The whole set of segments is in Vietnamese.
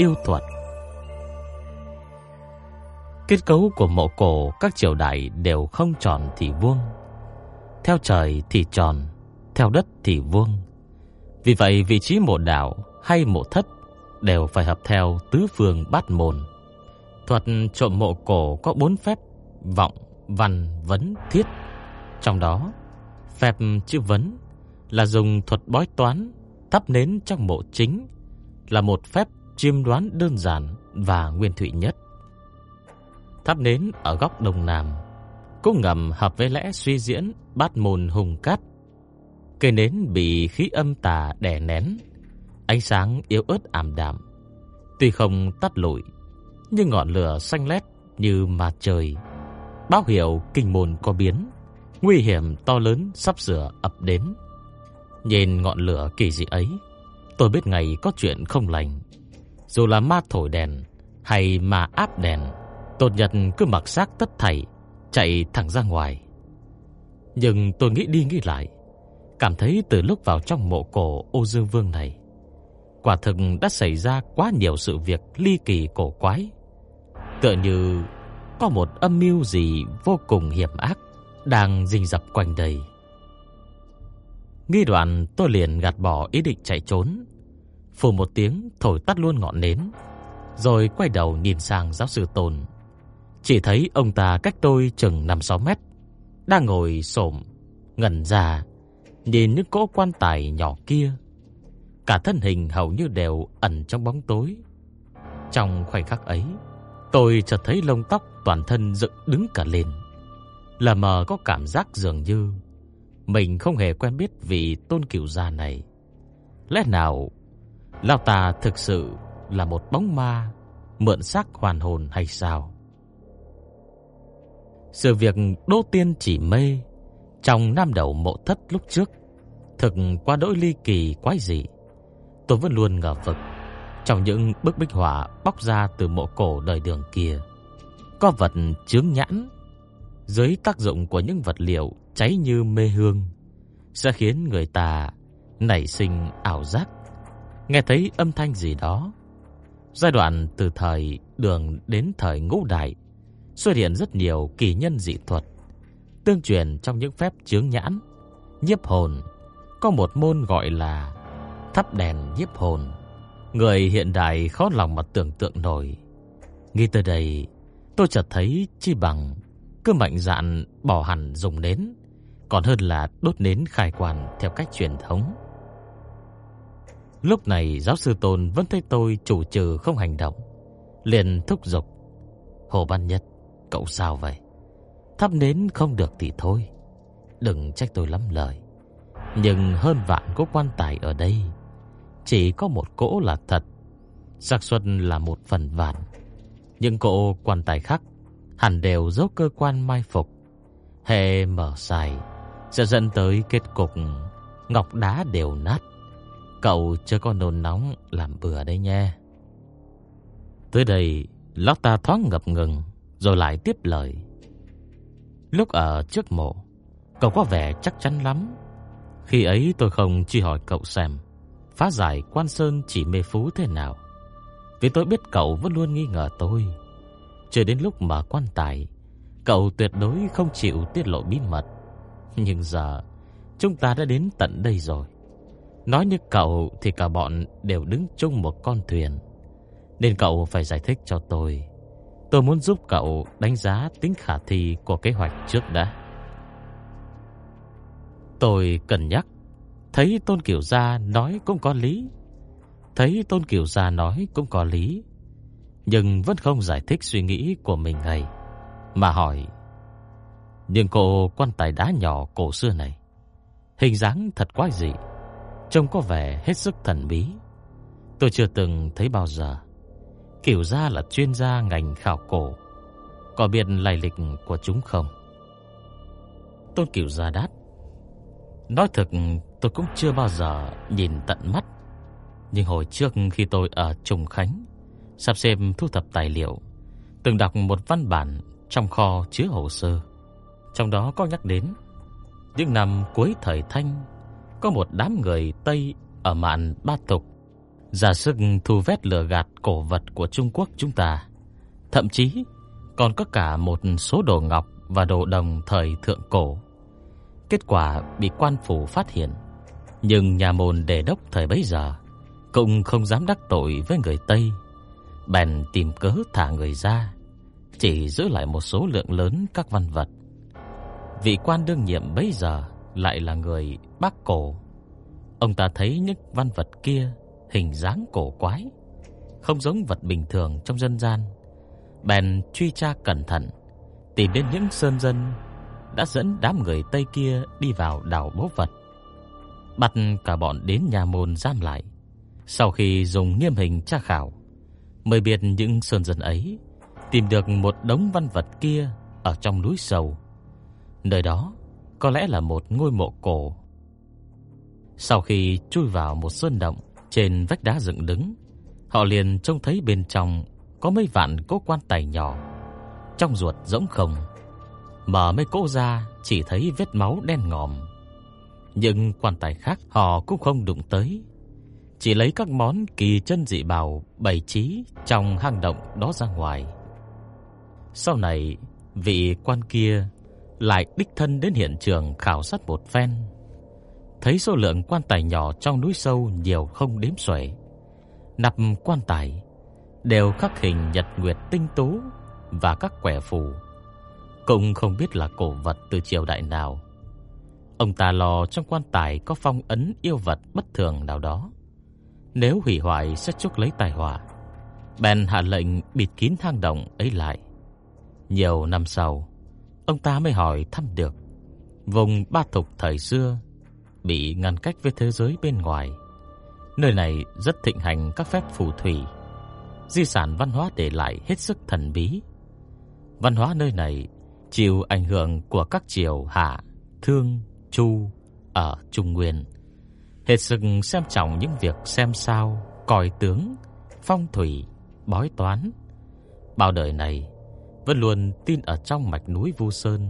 Yêu thuật Kết cấu của mộ cổ các triều đại đều không tròn thì vuông. Theo trời thì tròn, theo đất thì vuông. Vì vậy vị trí mộ đạo hay mộ thất đều phải hợp theo tứ phương bát môn. Thuật trộm mộ cổ có bốn phép: vọng, văn, vấn, thiết. Trong đó, phép chữ vấn là dùng thuật bói toán thắp nến trong mộ chính là một phép chiêm đoán đơn giản và nguyên thủy nhất. Thắp nến ở góc đông nam cũng ngầm hợp với lẽ suy diễn bát môn hùng cát. Cây nến bị khí âm tà đè nén, ánh sáng yếu ớt ảm đạm. Tuy không tắt lụi, nhưng ngọn lửa xanh lét như mặt trời, báo hiệu kinh môn có biến, nguy hiểm to lớn sắp sửa ập đến. Nhìn ngọn lửa kỳ dị ấy, tôi biết ngày có chuyện không lành. Dù là ma thổi đèn hay ma áp đèn, tốt nhất cứ mặc xác tất thảy, chạy thẳng ra ngoài. Nhưng tôi nghĩ đi nghĩ lại, cảm thấy từ lúc vào trong mộ cổ Ô Dương Vương này, quả thực đã xảy ra quá nhiều sự việc ly kỳ cổ quái. Tựa như có một âm mưu gì vô cùng hiểm ác đang rình rập quanh đây. Nghi đoạn tôi liền gạt bỏ ý định chạy trốn, phù một tiếng thổi tắt luôn ngọn nến, rồi quay đầu nhìn sang giáo sư Tôn. Chỉ thấy ông ta cách tôi chừng 5-6 mét, đang ngồi xổm ngẩn ra, nhìn những cỗ quan tài nhỏ kia. Cả thân hình hầu như đều ẩn trong bóng tối. Trong khoảnh khắc ấy, tôi chợt thấy lông tóc toàn thân dựng đứng cả lên. Là mờ có cảm giác dường như mình không hề quen biết vị tôn cửu già này. Lẽ nào Lão ta thực sự là một bóng ma, mượn xác hoàn hồn hay sao? Sự việc Đỗ Tiên chỉ mê trong năm đầu mộ thất lúc trước, thực qua đỗi ly kỳ quái dị. Tôi vẫn luôn ngờ vực trong những bức bích họa bóc ra từ mộ cổ đời đường kia có vật chướng nhãn dưới tác dụng của những vật liệu cháy như mê hương sẽ khiến người ta nảy sinh ảo giác nghe thấy âm thanh gì đó. Giai đoạn từ thời đường đến thời ngũ đại xuất hiện rất nhiều kỳ nhân dị thuật, tương truyền trong những phép chướng nhãn, nhiếp hồn, có một môn gọi là thắp đèn nhiếp hồn. Người hiện đại khó lòng mà tưởng tượng nổi. Nghĩ tới đây, tôi chợt thấy chi bằng cứ mạnh dạn bỏ hẳn dùng nến, còn hơn là đốt nến khai quan theo cách truyền thống. Lúc này giáo sư Tôn vẫn thấy tôi chủ trừ không hành động, liền thúc giục: "Hồ Văn Nhất, cậu sao vậy? Thắp nến không được thì thôi, đừng trách tôi lắm lời. Nhưng hơn vạn có quan tài ở đây, chỉ có một cỗ là thật, xác suất là một phần vạn. Nhưng cỗ quan tài khác hẳn đều dấu cơ quan mai phục, hệ mở xài sẽ dẫn tới kết cục ngọc đá đều nát." Cậu chưa có nôn nóng làm bừa đây nha. Tới đây, lão ta thoáng ngập ngừng, rồi lại tiếp lời. Lúc ở trước mộ, cậu có vẻ chắc chắn lắm. Khi ấy tôi không chỉ hỏi cậu xem, phá giải quan sơn chỉ mê phú thế nào. Vì tôi biết cậu vẫn luôn nghi ngờ tôi. Chờ đến lúc mở quan tài, cậu tuyệt đối không chịu tiết lộ bí mật. Nhưng giờ, chúng ta đã đến tận đây rồi. Nói như cậu thì cả bọn đều đứng chung một con thuyền. Nên cậu phải giải thích cho tôi. Tôi muốn giúp cậu đánh giá tính khả thi của kế hoạch trước đã. Tôi cần nhắc. Thấy Tôn Kiều Gia nói cũng có lý. Thấy Tôn Kiều Gia nói cũng có lý. Nhưng vẫn không giải thích suy nghĩ của mình ngay. Mà hỏi. Nhưng cô quan tài đá nhỏ cổ xưa này. Hình dáng thật quái dị trông có vẻ hết sức thần bí. Tôi chưa từng thấy bao giờ. Kiểu ra là chuyên gia ngành khảo cổ. Có biết lai lịch của chúng không? Tôn Kiểu Gia đáp Nói thật tôi cũng chưa bao giờ nhìn tận mắt. Nhưng hồi trước khi tôi ở Trùng Khánh, Sắp xem thu thập tài liệu, Từng đọc một văn bản trong kho chứa hồ sơ. Trong đó có nhắc đến Những năm cuối thời Thanh có một đám người Tây ở mạn Ba Tục. Ra sức thu vét lừa gạt cổ vật của Trung Quốc chúng ta. Thậm chí, còn có cả một số đồ ngọc và đồ đồng thời thượng cổ. Kết quả bị quan phủ phát hiện. Nhưng nhà môn đề đốc thời bấy giờ Cũng không dám đắc tội với người Tây. Bèn tìm cớ thả người ra, Chỉ giữ lại một số lượng lớn các văn vật. Vị quan đương nhiệm bấy giờ lại là người Bắc Cổ. Ông ta thấy những văn vật kia Hình dáng cổ quái, Không giống vật bình thường trong dân gian. Bèn truy tra cẩn thận, Tìm đến những sơn dân Đã dẫn đám người Tây kia Đi vào đảo bố vật Bắt cả bọn đến nhà môn giam lại. Sau khi dùng nghiêm hình tra khảo, Mới biết những sơn dân ấy Tìm được một đống văn vật kia Ở trong núi sầu. Nơi đó có lẽ là một ngôi mộ cổ Sau khi chui vào một sơn động Trên vách đá dựng đứng Họ liền trông thấy bên trong Có mấy vạn cố quan tài nhỏ Trong ruột rỗng không Mở mấy cỗ ra Chỉ thấy vết máu đen ngòm Nhưng quan tài khác Họ cũng không đụng tới chỉ lấy các món kỳ chân dị bảo bày trí trong hang động đó ra ngoài. Sau này, vị quan kia lại đích thân đến hiện trường khảo sát một phen. Thấy số lượng quan tài nhỏ trong núi sâu nhiều không đếm xuể. Nắp quan tài đều khắc hình nhật nguyệt tinh tú và các quẻ phù. Cũng không biết là cổ vật từ triều đại nào. Ông ta lo trong quan tài có phong ấn yêu vật bất thường nào đó. Nếu hủy hoại sẽ chuốc lấy tai họa. Bèn hạ lệnh bịt kín hang động ấy lại. Nhiều năm sau, ông ta mới hỏi thăm được vùng ba thục thời xưa bị ngăn cách với thế giới bên ngoài. Nơi này rất thịnh hành các phép phù thủy, di sản văn hóa để lại hết sức thần bí. Văn hóa nơi này chịu ảnh hưởng của các triều Hạ, Thương, Chu ở Trung Nguyên hết sức xem trọng những việc xem sao, coi tướng, phong thủy, bói toán. Bao đời này vẫn luôn tin ở trong mạch núi Vu Sơn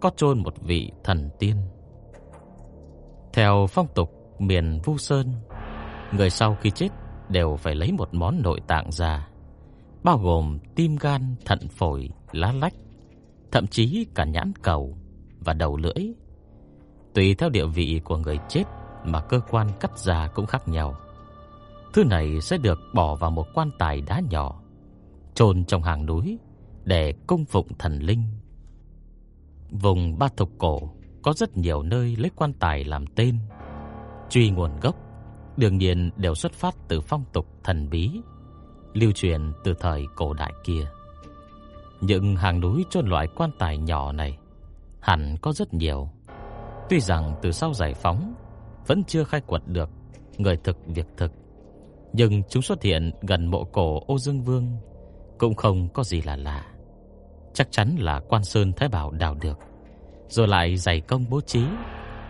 có chôn một vị thần tiên. Theo phong tục miền Vu Sơn, người sau khi chết đều phải lấy một món nội tạng ra, bao gồm tim gan, thận phổi, lá lách, thậm chí cả nhãn cầu và đầu lưỡi. Tùy theo địa vị của người chết mà cơ quan cắt ra cũng khác nhau. Thứ này sẽ được bỏ vào một quan tài đá nhỏ, chôn trong hàng núi để cung phụng thần linh. Vùng Ba Thục cổ có rất nhiều nơi lấy quan tài làm tên. Truy nguồn gốc, đương nhiên đều xuất phát từ phong tục thần bí, lưu truyền từ thời cổ đại kia. Những hàng núi chôn loại quan tài nhỏ này hẳn có rất nhiều. Tuy rằng từ sau giải phóng vẫn chưa khai quật được người thực việc thực. Nhưng chúng xuất hiện gần mộ cổ Ô Dương Vương cũng không có gì là lạ. Chắc chắn là Quan Sơn Thái Bảo đào được, rồi lại dày công bố trí,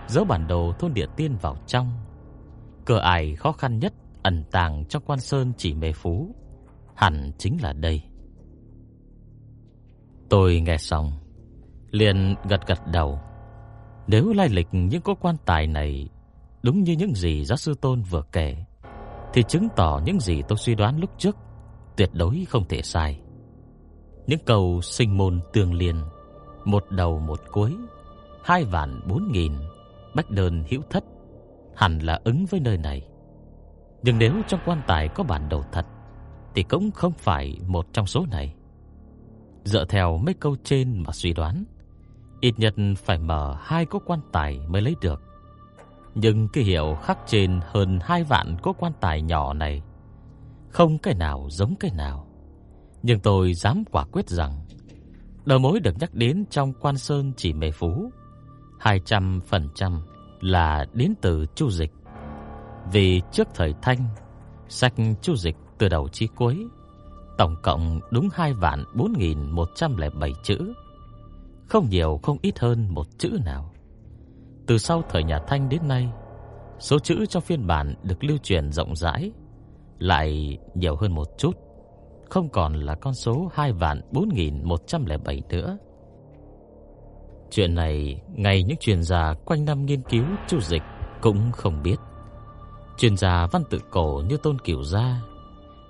dấu bản đồ thôn địa tiên vào trong. Cửa ải khó khăn nhất ẩn tàng trong Quan Sơn chỉ mê phú, hẳn chính là đây. Tôi nghe xong, liền gật gật đầu. Nếu lai lịch những có quan tài này Đúng như những gì giáo sư Tôn vừa kể Thì chứng tỏ những gì tôi suy đoán lúc trước Tuyệt đối không thể sai những câu sinh môn tương liền, Một đầu một cuối, Hai vạn bốn nghìn, Bách đơn hữu thất, Hẳn là ứng với nơi này. Nhưng nếu trong quan tài có bản đồ thật, Thì cũng không phải một trong số này. Dựa theo mấy câu trên mà suy đoán, Ít nhất phải mở hai cỗ quan tài mới lấy được. Nhưng cái hiệu khắc trên hơn hai vạn cỗ quan tài nhỏ này, Không cái nào giống cái nào. Nhưng tôi dám quả quyết rằng Đầu mối được nhắc đến trong quan sơn chỉ mê phú 200% là đến từ chu dịch Vì trước thời thanh Sách chu dịch từ đầu chí cuối tổng cộng đúng 2 vạn 4107 chữ. Không nhiều không ít hơn một chữ nào. Từ sau thời nhà Thanh đến nay, số chữ trong phiên bản được lưu truyền rộng rãi lại nhiều hơn một chút, không còn là con số 2 vạn 4107 nữa. Chuyện này ngay những chuyên gia quanh năm nghiên cứu chu dịch cũng không biết. Chuyên gia văn tự cổ như Tôn Cửu Gia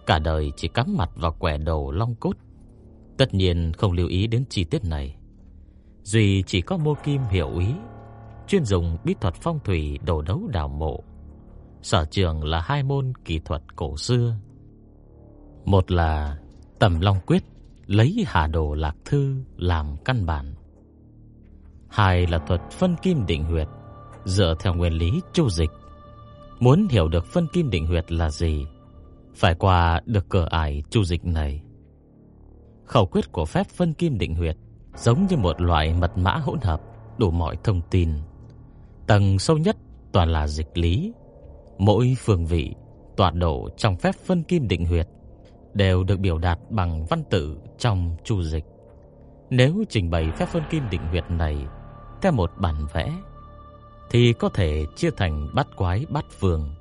cả đời chỉ cắm mặt vào quẻ đầu long cốt, tất nhiên không lưu ý đến chi tiết này. Duy chỉ có Mô Kim hiểu ý, chuyên dùng bí thuật phong thủy đồ đấu đào mộ. Sở trường là hai môn kỹ thuật cổ xưa. Một là Tầm Long Quyết, lấy Hà Đồ Lạc Thư làm căn bản. Hai là thuật phân kim định huyệt, dựa theo nguyên lý chu dịch. Muốn hiểu được phân kim định huyệt là gì, phải qua được cửa ải chu dịch này. Khẩu quyết của phép phân kim định huyệt giống như một loại mật mã hỗn hợp đủ mọi thông tin. Tầng sâu nhất toàn là dịch lý. Mỗi phương vị, tọa độ trong phép phân kim định huyệt đều được biểu đạt bằng văn tự trong chu dịch. Nếu trình bày phép phân kim định huyệt này theo một bản vẽ thì có thể chia thành bát quái bát phương.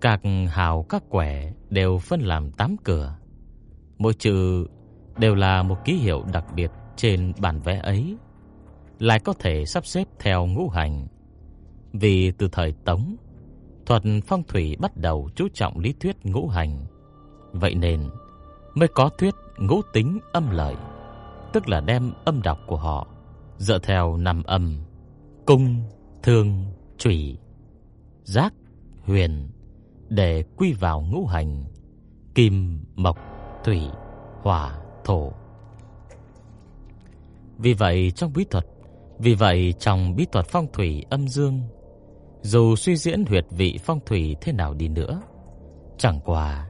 Các hào các quẻ đều phân làm 8 cửa. Mỗi chữ đều là một ký hiệu đặc biệt trên bản vẽ ấy, lại có thể sắp xếp theo ngũ hành. Vì từ thời Tống, thuật phong thủy bắt đầu chú trọng lý thuyết ngũ hành. Vậy nên mới có thuyết ngũ tính âm lợi, tức là đem âm đọc của họ dựa theo năm âm: cung, thương, chủy, giác, huyền để quy vào ngũ hành: kim, mộc, thủy, hỏa, thổ. Vì vậy trong bí thuật, vì vậy trong bí thuật phong thủy âm dương, dù suy diễn huyệt vị phong thủy thế nào đi nữa, chẳng qua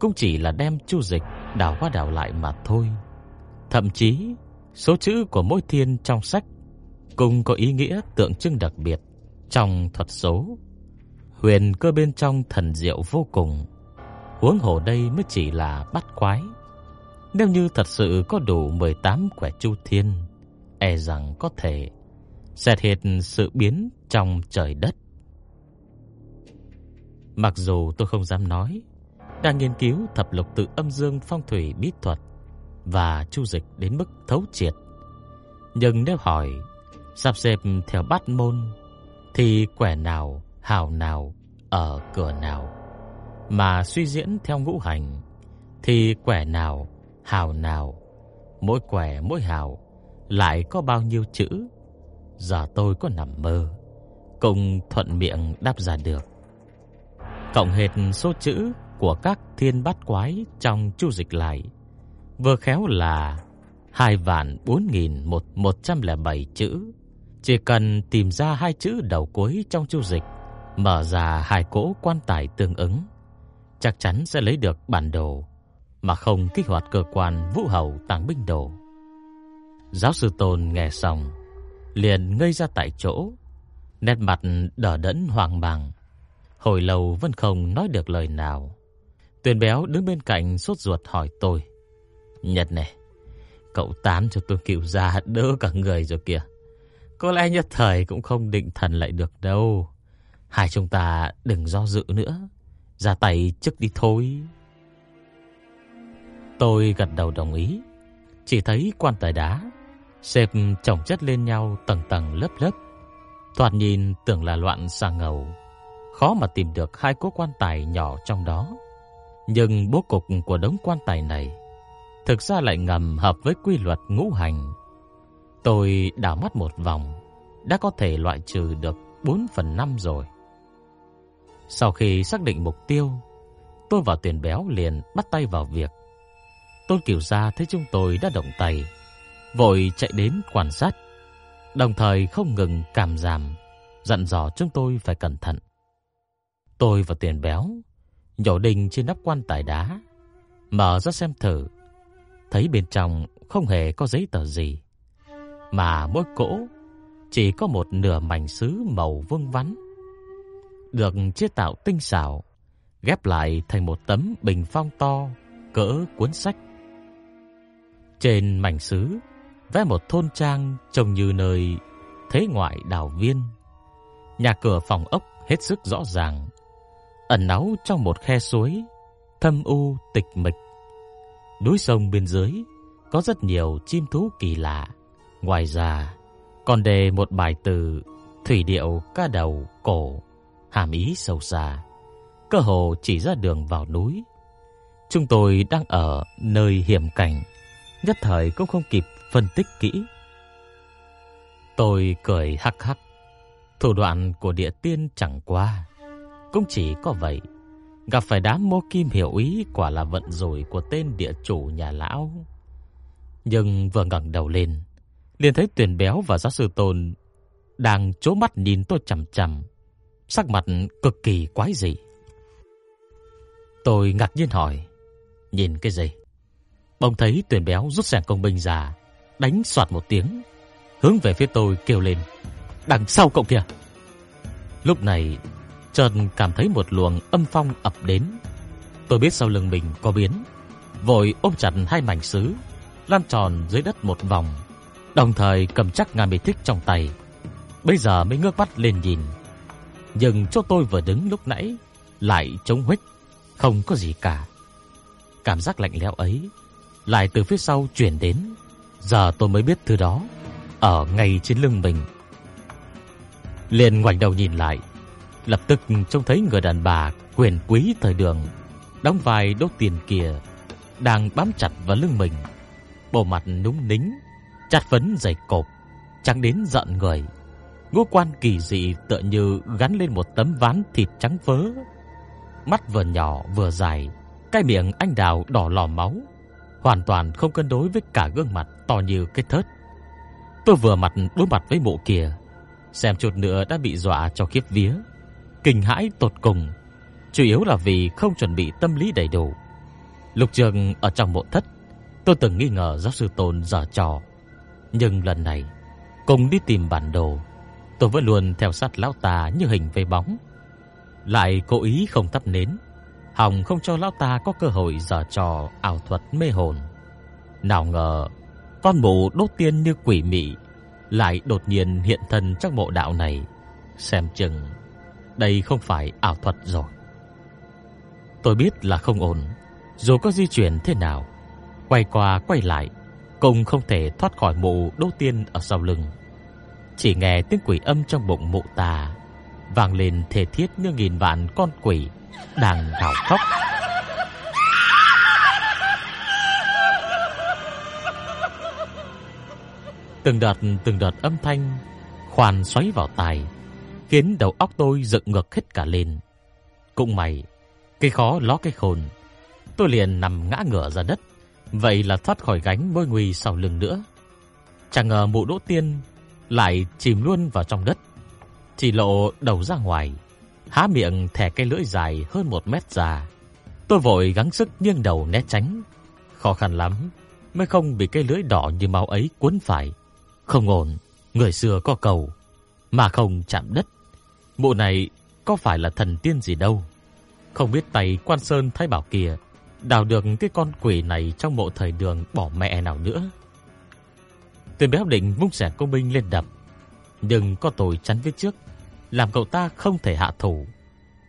cũng chỉ là đem chu dịch đảo qua đảo lại mà thôi. Thậm chí, số chữ của mỗi thiên trong sách cũng có ý nghĩa tượng trưng đặc biệt trong thuật số. Huyền cơ bên trong thần diệu vô cùng. Huống hồ đây mới chỉ là bắt quái. Nếu như thật sự có đủ 18 quẻ chu thiên, e rằng có thể xét hết sự biến trong trời đất. Mặc dù tôi không dám nói, đang nghiên cứu thập lục tự âm dương phong thủy bí thuật và chu dịch đến mức thấu triệt. Nhưng nếu hỏi sắp xếp theo bát môn thì quẻ nào, hào nào ở cửa nào mà suy diễn theo ngũ hành thì quẻ nào, hào nào, mỗi quẻ mỗi hào lại có bao nhiêu chữ? Giờ tôi có nằm mơ, cùng thuận miệng đáp ra được. Cộng hết số chữ của các thiên bát quái trong chu dịch lại, vừa khéo là hai vạn bốn nghìn một một trăm lẻ bảy chữ. Chỉ cần tìm ra hai chữ đầu cuối trong chu dịch, mở ra hai cỗ quan tài tương ứng, chắc chắn sẽ lấy được bản đồ mà không kích hoạt cơ quan vũ hầu tàng binh đồ. Giáo sư Tôn nghe xong, liền ngây ra tại chỗ, nét mặt đờ đẫn hoang mang, hồi lâu vẫn không nói được lời nào. Tuyền béo đứng bên cạnh sốt ruột hỏi tôi: "Nhật này, cậu tán cho tôi cựu ra đỡ cả người rồi kìa. Có lẽ nhất thời cũng không định thần lại được đâu. Hai chúng ta đừng do dự nữa, ra tay trước đi thôi." Tôi gật đầu đồng ý, chỉ thấy quan tài đá xếp chồng chất lên nhau tầng tầng lớp lớp. Thoạt nhìn tưởng là loạn xà ngầu, khó mà tìm được hai cố quan tài nhỏ trong đó. Nhưng bố cục của đống quan tài này thực ra lại ngầm hợp với quy luật ngũ hành. Tôi đảo mắt một vòng, đã có thể loại trừ được 4 phần 5 rồi. Sau khi xác định mục tiêu, tôi và Tiền Béo liền bắt tay vào việc. Tôn Kiều Gia thấy chúng tôi đã động tay, vội chạy đến quan sát, đồng thời không ngừng cảm giảm, dặn dò chúng tôi phải cẩn thận. Tôi và Tiền Béo nhổ đinh trên nắp quan tài đá, mở ra xem thử, thấy bên trong không hề có giấy tờ gì, mà mỗi cỗ chỉ có một nửa mảnh sứ màu vương vắn, được chế tạo tinh xảo, ghép lại thành một tấm bình phong to, cỡ cuốn sách. Trên mảnh sứ vẽ một thôn trang trông như nơi thế ngoại đảo viên. Nhà cửa phòng ốc hết sức rõ ràng, ẩn náu trong một khe suối thâm u tịch mịch. Núi sông bên dưới có rất nhiều chim thú kỳ lạ. Ngoài ra, còn đề một bài từ thủy điệu ca đầu cổ, hàm ý sâu xa, cơ hồ chỉ ra đường vào núi. Chúng tôi đang ở nơi hiểm cảnh, nhất thời cũng không kịp phân tích kỹ. Tôi cười hắc hắc. Thủ đoạn của địa tiên chẳng qua, cũng chỉ có vậy. Gặp phải đám mô kim hiểu ý quả là vận rủi của tên địa chủ nhà lão. Nhưng vừa ngẩng đầu lên, liền thấy Tuyền Béo và giáo sư Tôn đang chố mắt nhìn tôi chầm chầm sắc mặt cực kỳ quái dị. Tôi ngạc nhiên hỏi, nhìn cái gì? Bỗng thấy Tuyền Béo rút sẻng công binh ra, đánh soạt một tiếng, hướng về phía tôi kêu lên, đằng sau cậu kìa. Lúc này, Trần cảm thấy một luồng âm phong ập đến. Tôi biết sau lưng mình có biến, vội ôm chặt hai mảnh sứ, lăn tròn dưới đất một vòng, đồng thời cầm chắc ngà mê thích trong tay. Bây giờ mới ngước mắt lên nhìn. Nhưng chỗ tôi vừa đứng lúc nãy lại trống huếch, không có gì cả. Cảm giác lạnh lẽo ấy lại từ phía sau truyền đến, giờ tôi mới biết thứ đó ở ngay trên lưng mình. Liền ngoảnh đầu nhìn lại, lập tức trông thấy người đàn bà quyền quý thời đường đóng vai đốt tiền kia đang bám chặt vào lưng mình, bộ mặt núng nính, chặt phấn dày cộp, trắng đến giận người. Ngũ quan kỳ dị tựa như gắn lên một tấm ván thịt trắng phớ. Mắt vừa nhỏ vừa dài, cái miệng anh đào đỏ lò máu, hoàn toàn không cân đối với cả gương mặt to như cái thớt. Tôi vừa mặt đối mặt với mụ kia, xem chút nữa đã bị dọa cho khiếp vía kinh hãi tột cùng, chủ yếu là vì không chuẩn bị tâm lý đầy đủ. Lục Trường ở trong mộ thất, tôi từng nghi ngờ giáo sư Tôn giở trò, nhưng lần này cùng đi tìm bản đồ, tôi vẫn luôn theo sát lão ta như hình với bóng, lại cố ý không tắt nến, hòng không cho lão ta có cơ hội giở trò ảo thuật mê hồn. Nào ngờ, con mụ đốt tiên như quỷ mị lại đột nhiên hiện thân trong mộ đạo này, xem chừng đây không phải ảo thuật rồi. Tôi biết là không ổn, dù có di chuyển thế nào, quay qua quay lại, cũng không thể thoát khỏi mụ đô tiên ở sau lưng. Chỉ nghe tiếng quỷ âm trong bụng mụ tà vang lên thể thiết như nghìn vạn con quỷ đang gào khóc. Từng đợt từng đợt âm thanh khoan xoáy vào tai, khiến đầu óc tôi dựng ngược hết cả lên. Cũng mày, cái khó ló cái khôn. Tôi liền nằm ngã ngửa ra đất, vậy là thoát khỏi gánh mối nguy sau lưng nữa. Chẳng ngờ mụ Đỗ Tiên lại chìm luôn vào trong đất, chỉ lộ đầu ra ngoài, há miệng thè cái lưỡi dài hơn một mét ra. Tôi vội gắng sức nghiêng đầu né tránh, khó khăn lắm mới không bị cái lưỡi đỏ như máu ấy cuốn phải. Không ổn, người xưa có cầu, mà không chạm đất Mụ này có phải là thần tiên gì đâu. Không biết tay quan sơn thái bảo kia đào được cái con quỷ này trong mộ thời đường bỏ mẹ nào nữa. Tuyền béo định vung sẻn công binh lên đập, nhưng có tội chắn phía trước, làm cậu ta không thể hạ thủ.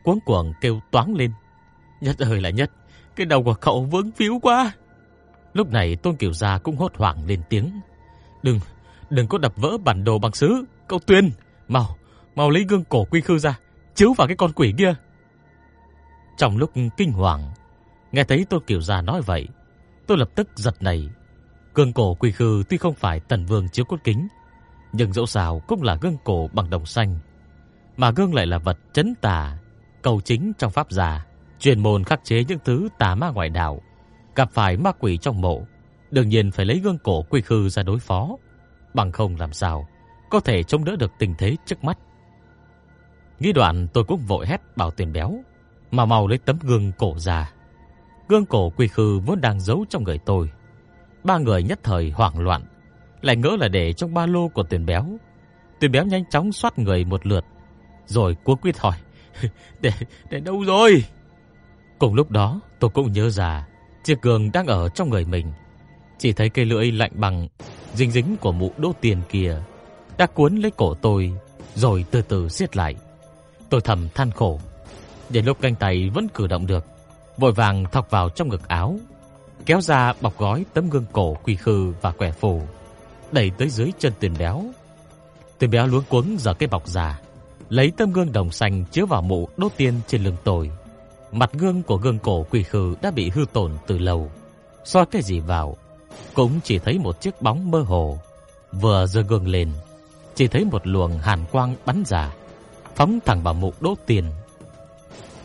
Cuống cuồng kêu toáng lên. Nhất ơi là nhất, cái đầu của cậu vướng phiếu quá. Lúc này Tôn Kiều Gia cũng hốt hoảng lên tiếng. Đừng, đừng có đập vỡ bản đồ bằng sứ, cậu Tuyên, mau, mau lấy gương cổ quy khư ra, chiếu vào cái con quỷ kia. Trong lúc kinh hoàng, nghe thấy Tôn Kiều Gia nói vậy, tôi lập tức giật nảy. Gương cổ quy khư tuy không phải tần vương chiếu cốt kính, nhưng dẫu sao cũng là gương cổ bằng đồng xanh, mà gương lại là vật chấn tà, cầu chính trong pháp gia, truyền môn khắc chế những thứ tà ma ngoại đạo, gặp phải ma quỷ trong mộ, đương nhiên phải lấy gương cổ quy khư ra đối phó, bằng không làm sao có thể chống đỡ được tình thế trước mắt. Nghĩ đoạn tôi cũng vội hét bảo tiền béo, mà mau lấy tấm gương cổ ra. Gương cổ quy khư vốn đang giấu trong người tôi. Ba người nhất thời hoảng loạn, lại ngỡ là để trong ba lô của tiền béo. Tiền béo nhanh chóng xoát người một lượt, rồi cuống quýt hỏi, để, để đâu rồi? Cùng lúc đó tôi cũng nhớ ra, Chiếc gương đang ở trong người mình, chỉ thấy cây lưỡi lạnh bằng dính dính của mụ đỗ tiền kia đã cuốn lấy cổ tôi rồi từ từ siết lại. Tôi thầm than khổ. Đến lúc canh tay vẫn cử động được, vội vàng thọc vào trong ngực áo, kéo ra bọc gói tấm gương cổ quy khư và quẻ phù, đẩy tới dưới chân Tuyền béo. Tuyền béo luống cuống giở cái bọc già, lấy tấm gương đồng xanh chứa vào mụ đốt tiên trên lưng tôi. Mặt gương của gương cổ quỷ khư đã bị hư tổn từ lâu. soi cái gì vào, cũng chỉ thấy một chiếc bóng mơ hồ. Vừa giơ gương lên, chỉ thấy một luồng hàn quang bắn ra, phóng thẳng vào mụ đỗ tiền.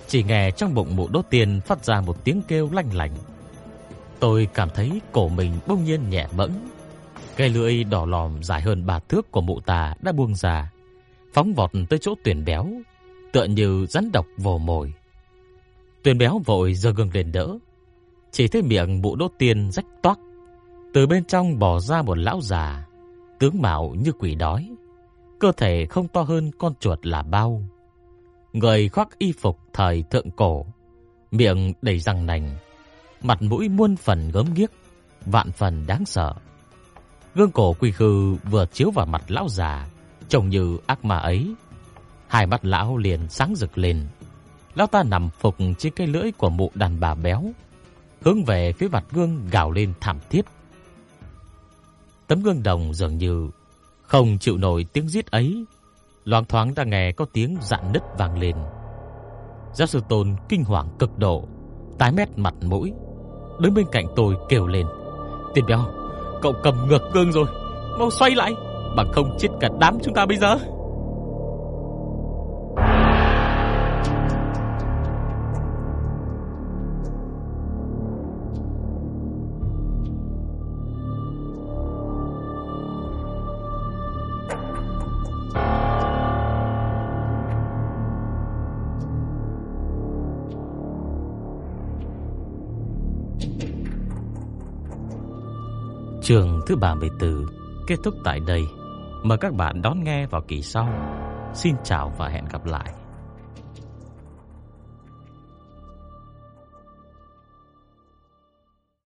Chỉ nghe trong bụng mụ đỗ tiền phát ra một tiếng kêu lanh lảnh. Tôi cảm thấy cổ mình bỗng nhiên nhẹ bẫng. Cây lưỡi đỏ lòm dài hơn ba thước của mụ tà đã buông ra, phóng vọt tới chỗ tuyển béo, tựa như rắn độc vồ mồi. Tuyển béo vội giơ gương lên đỡ, chỉ thấy miệng mụ đỗ tiền rách toác, từ bên trong bò ra một lão già, tướng mạo như quỷ đói, cơ thể không to hơn con chuột là bao. Người khoác y phục thời thượng cổ, miệng đầy răng nành, mặt mũi muôn phần gớm ghiếc, vạn phần đáng sợ. Gương cổ quỳ khư vừa chiếu vào mặt lão già, trông như ác ma ấy. Hai mắt lão liền sáng rực lên. Lão ta nằm phục trên cái lưỡi của mụ đàn bà béo, hướng về phía mặt gương gào lên thảm thiết. Tấm gương đồng dường như không chịu nổi tiếng giết ấy, loáng thoáng đã nghe có tiếng dạn nứt vang lên. Giáo sư Tôn kinh hoàng cực độ, tái mét mặt mũi, đứng bên cạnh tôi kêu lên: "Tiền béo, cậu cầm ngược gương rồi, mau xoay lại, bằng không chết cả đám chúng ta bây giờ." Trường thứ 34 kết thúc tại đây. Mời các bạn đón nghe vào kỳ sau. Xin chào và hẹn gặp lại.